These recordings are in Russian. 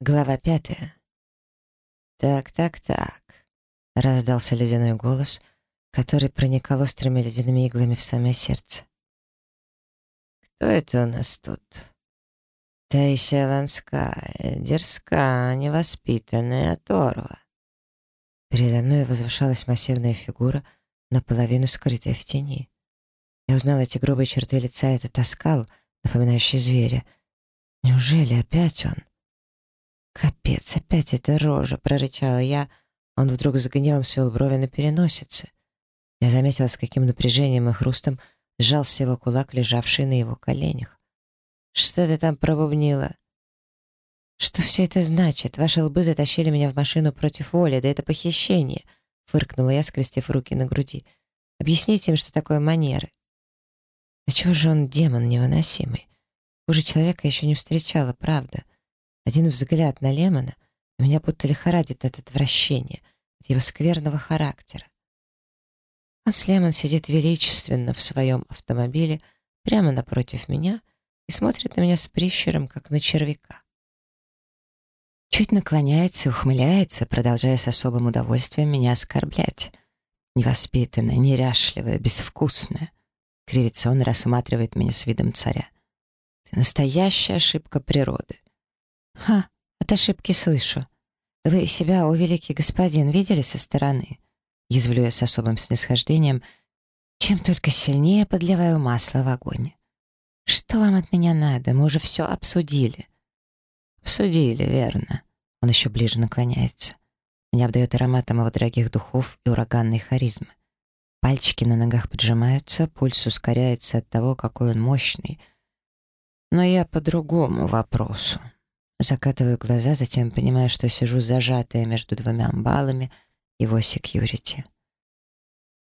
Глава пятая. «Так, так, так», — раздался ледяной голос, который проникал острыми ледяными иглами в самое сердце. «Кто это у нас тут?» «Таисия Ланская, дерзкая, невоспитанная оторва». Передо мной возвышалась массивная фигура, наполовину скрытая в тени. Я узнала эти грубые черты лица этот оскал, напоминающий зверя. Неужели опять он? «Капец, опять эта рожа!» — прорычала я. Он вдруг с гневом свел брови на переносице. Я заметила, с каким напряжением и хрустом сжался его кулак, лежавший на его коленях. «Что ты там пробубнила?» «Что все это значит? Ваши лбы затащили меня в машину против воли, да это похищение!» — фыркнула я, скрестив руки на груди. «Объясните им, что такое манеры». «Да чего же он демон невыносимый? Хуже человека еще не встречала, правда?» Один взгляд на Лемона меня будто лихорадит от отвращения, от его скверного характера. Ханс Лемон сидит величественно в своем автомобиле прямо напротив меня и смотрит на меня с прищером, как на червяка. Чуть наклоняется и ухмыляется, продолжая с особым удовольствием меня оскорблять. Невоспитанная, неряшливая, безвкусная. Кривится он рассматривает меня с видом царя. Ты настоящая ошибка природы. «Ха, от ошибки слышу. Вы себя, о великий господин, видели со стороны?» Язвлю я с особым снисхождением, чем только сильнее подливаю масло в огонь. «Что вам от меня надо? Мы уже все обсудили». «Обсудили, верно». Он еще ближе наклоняется. Меня обдает ароматом его дорогих духов и ураганной харизмы. Пальчики на ногах поджимаются, пульс ускоряется от того, какой он мощный. Но я по другому вопросу. Закатываю глаза, затем понимаю, что сижу зажатая между двумя амбалами его секьюрити.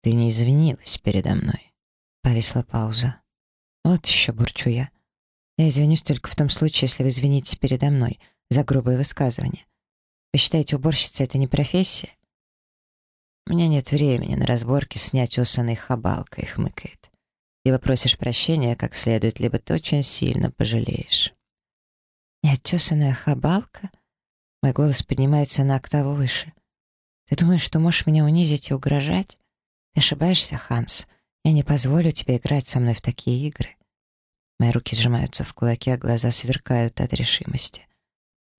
«Ты не извинилась передо мной?» Повисла пауза. «Вот еще бурчу я. Я извинюсь только в том случае, если вы извинитесь передо мной за грубое высказывание. Вы считаете, уборщица — это не профессия?» «У меня нет времени на разборки с неотесанной хабалкой», — хмыкает. «Либо просишь прощения как следует, либо ты очень сильно пожалеешь». Неотесанная хабалка? Мой голос поднимается на октаву выше. Ты думаешь, что можешь меня унизить и угрожать? Ты ошибаешься, Ханс. Я не позволю тебе играть со мной в такие игры. Мои руки сжимаются в кулаки, а глаза сверкают от решимости.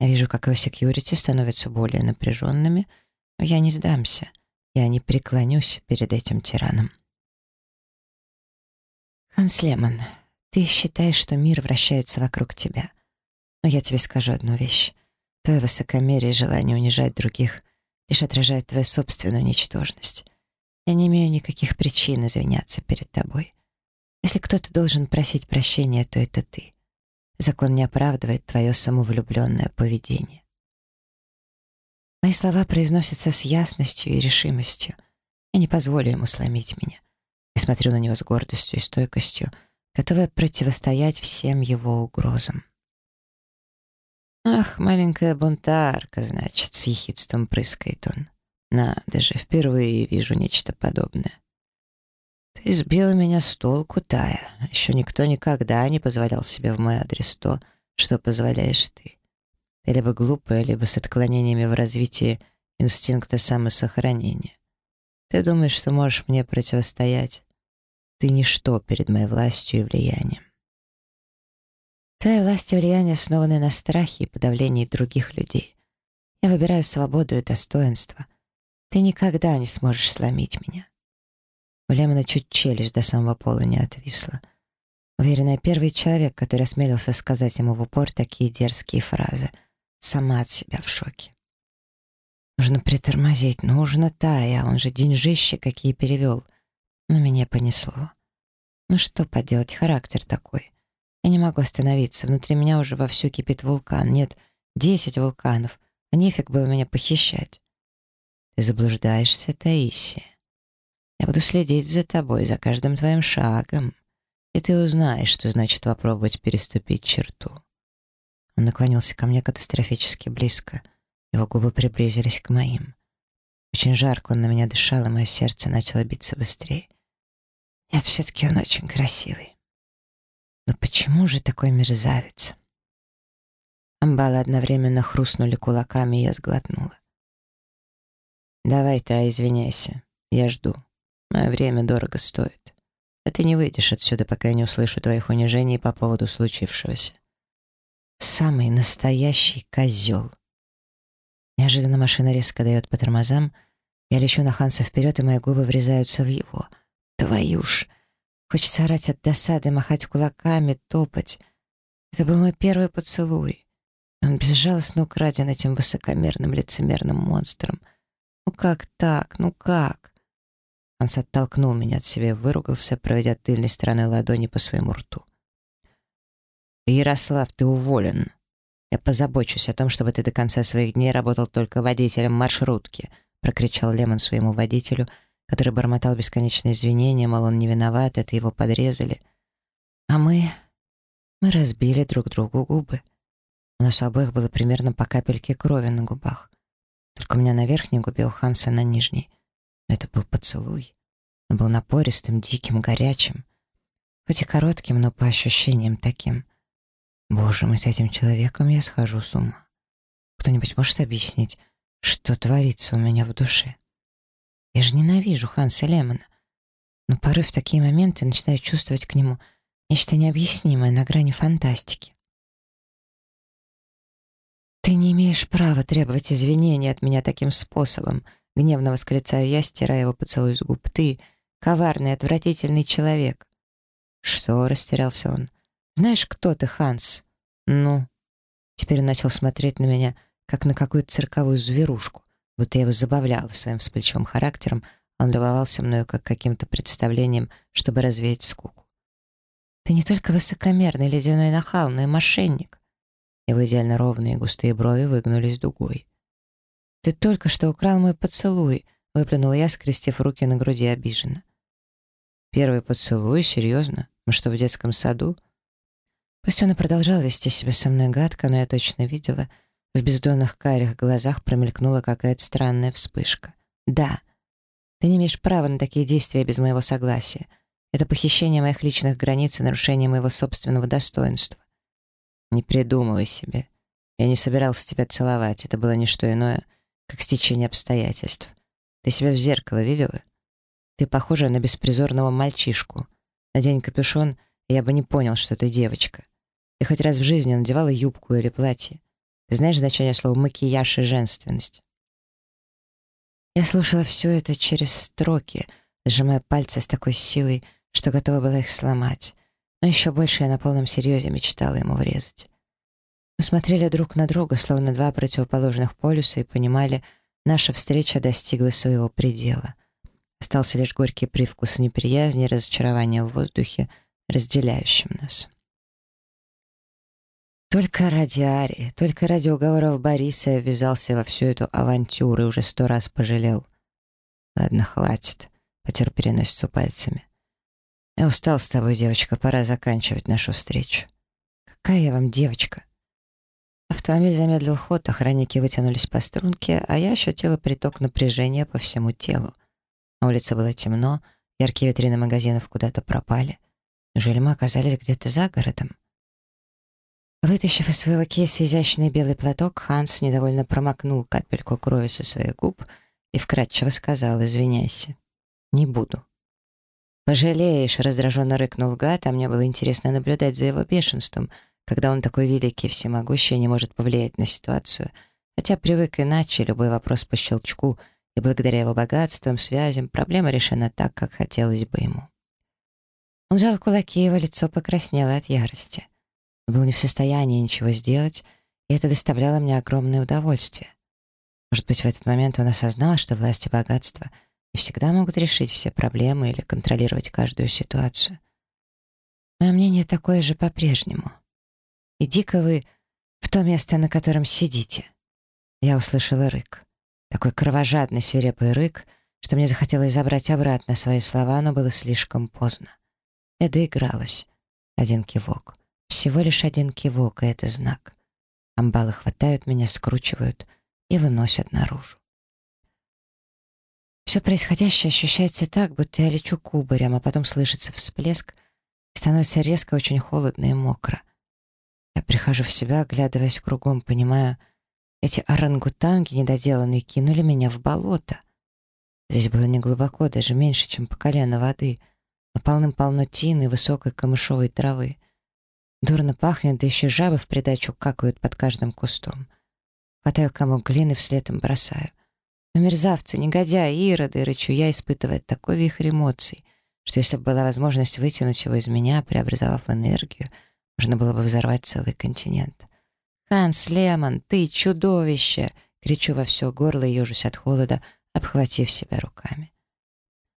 Я вижу, как его секьюрити становятся более напряженными, но я не сдамся. Я не преклонюсь перед этим тираном. Ханс Лемон, ты считаешь, что мир вращается вокруг тебя. Но я тебе скажу одну вещь. Твое высокомерие и желание унижать других лишь отражает твою собственную ничтожность. Я не имею никаких причин извиняться перед тобой. Если кто-то должен просить прощения, то это ты. Закон не оправдывает твое самовлюбленное поведение. Мои слова произносятся с ясностью и решимостью. Я не позволю ему сломить меня. Я смотрю на него с гордостью и стойкостью, готовая противостоять всем его угрозам. «Ах, маленькая бунтарка, значит», — с ехидством прыскает он. «Надо же, впервые вижу нечто подобное». «Ты сбила меня с толку, Тая. Еще никто никогда не позволял себе в мой адрес то, что позволяешь ты. Ты либо глупая, либо с отклонениями в развитии инстинкта самосохранения. Ты думаешь, что можешь мне противостоять? Ты ничто перед моей властью и влиянием. Твоя власть и влияние основаны на страхе и подавлении других людей. Я выбираю свободу и достоинство. Ты никогда не сможешь сломить меня. У Лемона чуть челюсть до самого пола не отвисла. Уверена, первый человек, который осмелился сказать ему в упор такие дерзкие фразы. Сама от себя в шоке. Нужно притормозить, нужно Тая, он же деньжище какие перевел. Но меня понесло. Ну что поделать, характер такой. Я не могу остановиться. Внутри меня уже вовсю кипит вулкан. Нет, десять вулканов. А нефиг было меня похищать. Ты заблуждаешься, Таисия. Я буду следить за тобой, за каждым твоим шагом. И ты узнаешь, что значит попробовать переступить черту. Он наклонился ко мне катастрофически близко. Его губы приблизились к моим. Очень жарко он на меня дышал, и мое сердце начало биться быстрее. Нет, все-таки он очень красивый. Но почему же такой мерзавец? Амбалы одновременно хрустнули кулаками, и я сглотнула. «Давай ты, а извиняйся. Я жду. Мое время дорого стоит. А ты не выйдешь отсюда, пока я не услышу твоих унижений по поводу случившегося. Самый настоящий козел». Неожиданно машина резко дает по тормозам. Я лечу на Ханса вперед, и мои губы врезаются в его. Твою ж! Хочется орать от досады, махать кулаками, топать. Это был мой первый поцелуй. Он безжалостно украден этим высокомерным лицемерным монстром. Ну как так? Ну как? Он оттолкнул меня от себя выругался, проведя тыльной стороной ладони по своему рту. «Ярослав, ты уволен. Я позабочусь о том, чтобы ты до конца своих дней работал только водителем маршрутки», прокричал Лемон своему водителю, который бормотал бесконечные извинения, мол, он не виноват, это его подрезали. А мы... мы разбили друг другу губы. У нас обоих было примерно по капельке крови на губах. Только у меня на верхней губе, у Ханса на нижней. Но это был поцелуй. Он был напористым, диким, горячим. Хоть и коротким, но по ощущениям таким. Боже мой, с этим человеком я схожу с ума. Кто-нибудь может объяснить, что творится у меня в душе? Я же ненавижу Ханса Лемона. Но порой в такие моменты начинаю чувствовать к нему нечто необъяснимое на грани фантастики. «Ты не имеешь права требовать извинения от меня таким способом», — гневно восклицаю я, стирая его поцелуй с губ. «Ты — коварный, отвратительный человек». «Что?» — растерялся он. «Знаешь, кто ты, Ханс?» «Ну?» Теперь начал смотреть на меня, как на какую-то цирковую зверушку, будто я его забавляла своим вспыльчивым характером, он любовался мною как каким-то представлением, чтобы развеять скуку. «Ты не только высокомерный ледяной нахал, но и мошенник. Его идеально ровные густые брови выгнулись дугой. «Ты только что украл мой поцелуй», — выплюнула я, скрестив руки на груди обиженно. «Первый поцелуй? Серьезно? Мы что, в детском саду?» Пусть он и продолжал вести себя со мной гадко, но я точно видела, в бездонных карих глазах промелькнула какая-то странная вспышка. «Да, ты не имеешь права на такие действия без моего согласия. Это похищение моих личных границ и нарушение моего собственного достоинства. Не придумывай себе. Я не собирался тебя целовать, это было не что иное, как стечение обстоятельств. Ты себя в зеркало видела? Ты похожа на беспризорного мальчишку. Надень капюшон, и я бы не понял, что ты девочка. Ты хоть раз в жизни надевала юбку или платье? Знаешь значение слова «макияж» и «женственность»? Я слушала все это через строки, сжимая пальцы с такой силой, что готова была их сломать. Но еще больше я на полном серьезе мечтала ему врезать. Мы смотрели друг на друга, словно два противоположных полюса, и понимали, наша встреча достигла своего предела. Остался лишь горький привкус неприязни и разочарования в воздухе, разделяющим нас. Только ради Ари, только ради уговоров Бориса я ввязался во всю эту авантюру и уже сто раз пожалел. «Ладно, хватит», — потер переносицу пальцами. «Я устал с тобой, девочка, пора заканчивать нашу встречу». «Какая я вам девочка?» Автомобиль замедлил ход, охранники вытянулись по струнке, а я ощутила приток напряжения по всему телу. На улице было темно, яркие витрины магазинов куда-то пропали. Неужели мы оказались где-то за городом? Вытащив из своего кейса изящный белый платок, Ханс недовольно промокнул капельку крови со своих губ и вкратчиво сказал «Извиняйся, не буду». «Пожалеешь», — раздраженно рыкнул гад, а мне было интересно наблюдать за его бешенством, когда он такой великий, всемогущий не может повлиять на ситуацию, хотя привык иначе, любой вопрос по щелчку, и благодаря его богатствам, связям, проблема решена так, как хотелось бы ему. Он жал кулаки, его лицо покраснело от ярости. Был не в состоянии ничего сделать, и это доставляло мне огромное удовольствие. Может быть, в этот момент он осознал, что власть и богатство — не всегда могут решить все проблемы или контролировать каждую ситуацию. Мое мнение такое же по-прежнему. Иди-ка вы в то место, на котором сидите. Я услышала рык. Такой кровожадный свирепый рык, что мне захотелось забрать обратно свои слова, но было слишком поздно. Я доигралась. Один кивок. Всего лишь один кивок, и это знак. Амбалы хватают меня, скручивают и выносят наружу. Все происходящее ощущается так, будто я лечу кубарем, а потом слышится всплеск, и становится резко очень холодно и мокро. Я прихожу в себя, оглядываясь кругом, понимаю, эти орангутанги недоделанные кинули меня в болото. Здесь было неглубоко, даже меньше, чем по колено воды, но полным-полно тины и высокой камышовой травы. Дурно пахнет, да еще жабы в придачу какают под каждым кустом. Хватаю комок глины, вслед им бросаю. Но мерзавцы, негодяи, ироды, рычу я, испытывая такой вихрь эмоций, что если бы была возможность вытянуть его из меня, преобразовав энергию, можно было бы взорвать целый континент. «Ханс Лемон, ты чудовище!» — кричу во все горло и ежусь от холода, обхватив себя руками.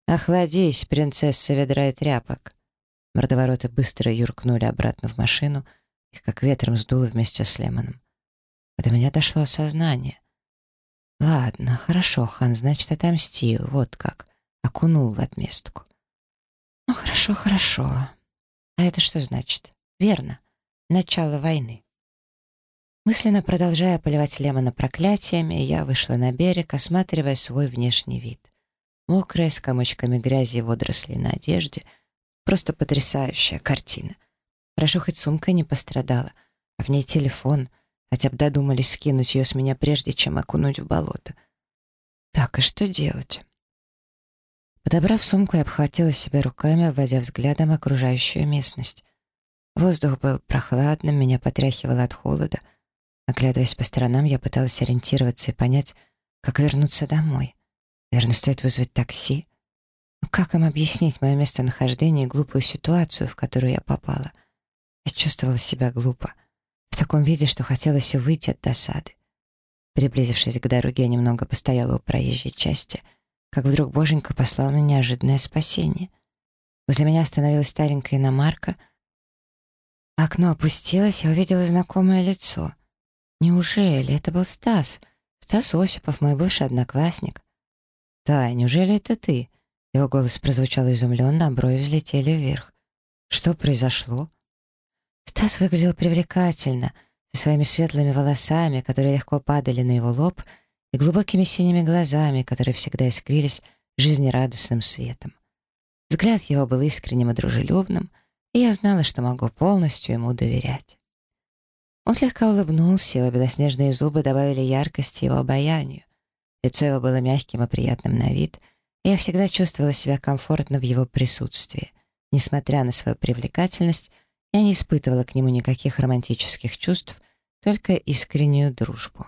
«Охладись, принцесса ведра и тряпок!» Мордовороты быстро юркнули обратно в машину, их как ветром сдуло вместе с Лемоном. До меня дошло осознание. «Ладно, хорошо, хан, значит, отомстил, вот как, окунул в отместку». «Ну, хорошо, хорошо. А это что значит?» «Верно, начало войны». Мысленно продолжая поливать Лемона проклятиями, я вышла на берег, осматривая свой внешний вид. Мокрая, с комочками грязи и водорослей на одежде. Просто потрясающая картина. Хорошо, хоть сумка не пострадала, а в ней телефон. Хотя бы додумались скинуть ее с меня прежде, чем окунуть в болото. Так, и что делать? Подобрав сумку, я обхватила себя руками, обводя взглядом окружающую местность. Воздух был прохладным, меня потряхивало от холода — Оглядываясь по сторонам, я пыталась ориентироваться и понять, как вернуться домой. Наверное, стоит вызвать такси. Как им объяснить мое местонахождение и глупую ситуацию, в которую я попала? Я чувствовала себя глупо. В таком виде, что хотелось выйти от досады. Приблизившись к дороге, я немного постояла у проезжей части, как вдруг Боженька послал мне неожиданное спасение. Возле меня остановилась старенькая иномарка. Окно опустилось, я увидела знакомое лицо. Неужели это был Стас? Стас Осипов, мой бывший одноклассник. «Тай, неужели это ты?» Его голос прозвучал изумленно, а брови взлетели вверх. «Что произошло?» Стас выглядел привлекательно, со своими светлыми волосами, которые легко падали на его лоб, и глубокими синими глазами, которые всегда искрились жизнерадостным светом. Взгляд его был искренним и дружелюбным, и я знала, что могу полностью ему доверять. Он слегка улыбнулся, его белоснежные зубы добавили яркости его обаянию. Лицо его было мягким и приятным на вид, я всегда чувствовала себя комфортно в его присутствии. Несмотря на свою привлекательность, я не испытывала к нему никаких романтических чувств, только искреннюю дружбу.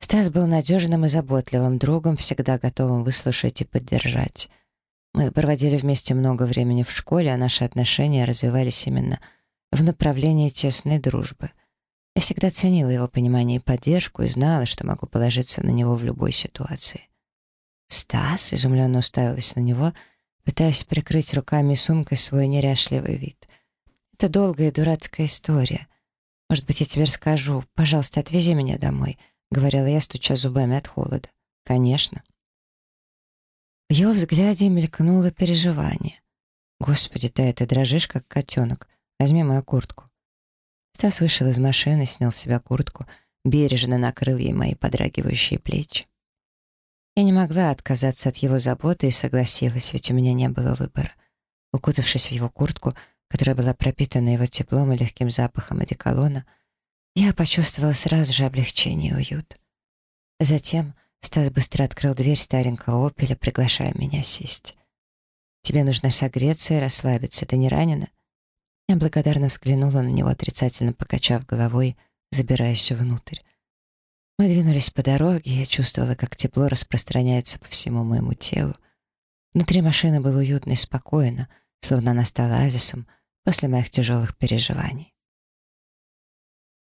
Стас был надежным и заботливым другом, всегда готовым выслушать и поддержать. Мы проводили вместе много времени в школе, а наши отношения развивались именно в направлении тесной дружбы. Я всегда ценила его понимание и поддержку и знала, что могу положиться на него в любой ситуации. Стас изумленно уставилась на него, пытаясь прикрыть руками и сумкой свой неряшливый вид. «Это долгая дурацкая история. Может быть, я тебе расскажу. Пожалуйста, отвези меня домой», — говорила я, стуча зубами от холода. «Конечно». В его взгляде мелькнуло переживание. «Господи, да ты дрожишь, как котенок. Возьми мою куртку». Стас вышел из машины, снял с себя куртку, бережно накрыл ей мои подрагивающие плечи. Я не могла отказаться от его заботы и согласилась, ведь у меня не было выбора. Укутавшись в его куртку, которая была пропитана его теплом и легким запахом одеколона, я почувствовала сразу же облегчение и уют. Затем Стас быстро открыл дверь старенького «Опеля», приглашая меня сесть. «Тебе нужно согреться и расслабиться. Ты не ранена?» Я благодарно взглянула на него, отрицательно покачав головой, забираясь внутрь. Мы двинулись по дороге, я чувствовала, как тепло распространяется по всему моему телу. Внутри машины было уютно и спокойно, словно она стала оазисом после моих тяжелых переживаний.